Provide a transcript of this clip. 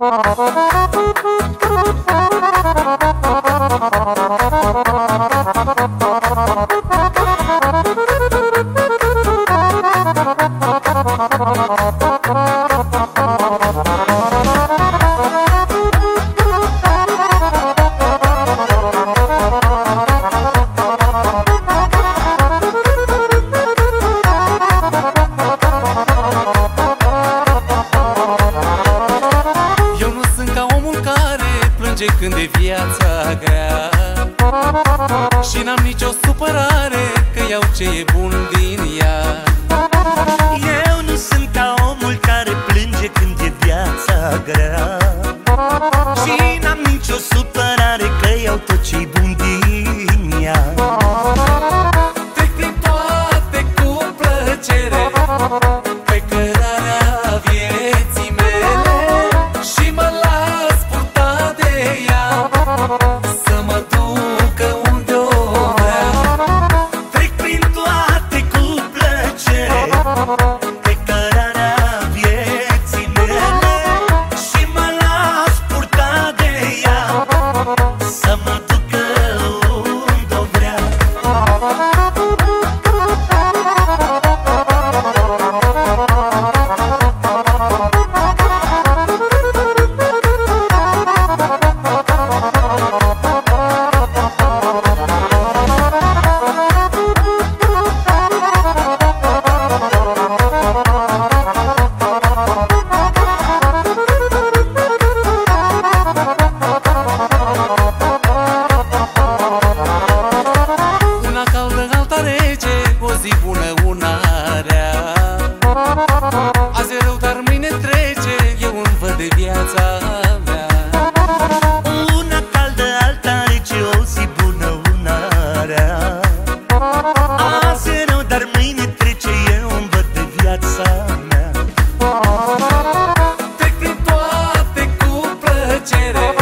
plânge când e viața grea. Și n-am nicio supărare că iau ce e bun din ea. Eu nu sunt ca omul care plânge când e viața grea zi bună, una rea Azi e rău, dar mâine trece, eu îmi văd de viața mea. Una caldă, alta rece, o zi bună, una rea Azi e rău, dar mâine trece, eu îmi văd de viața mea. Trec prin toate cu plăcere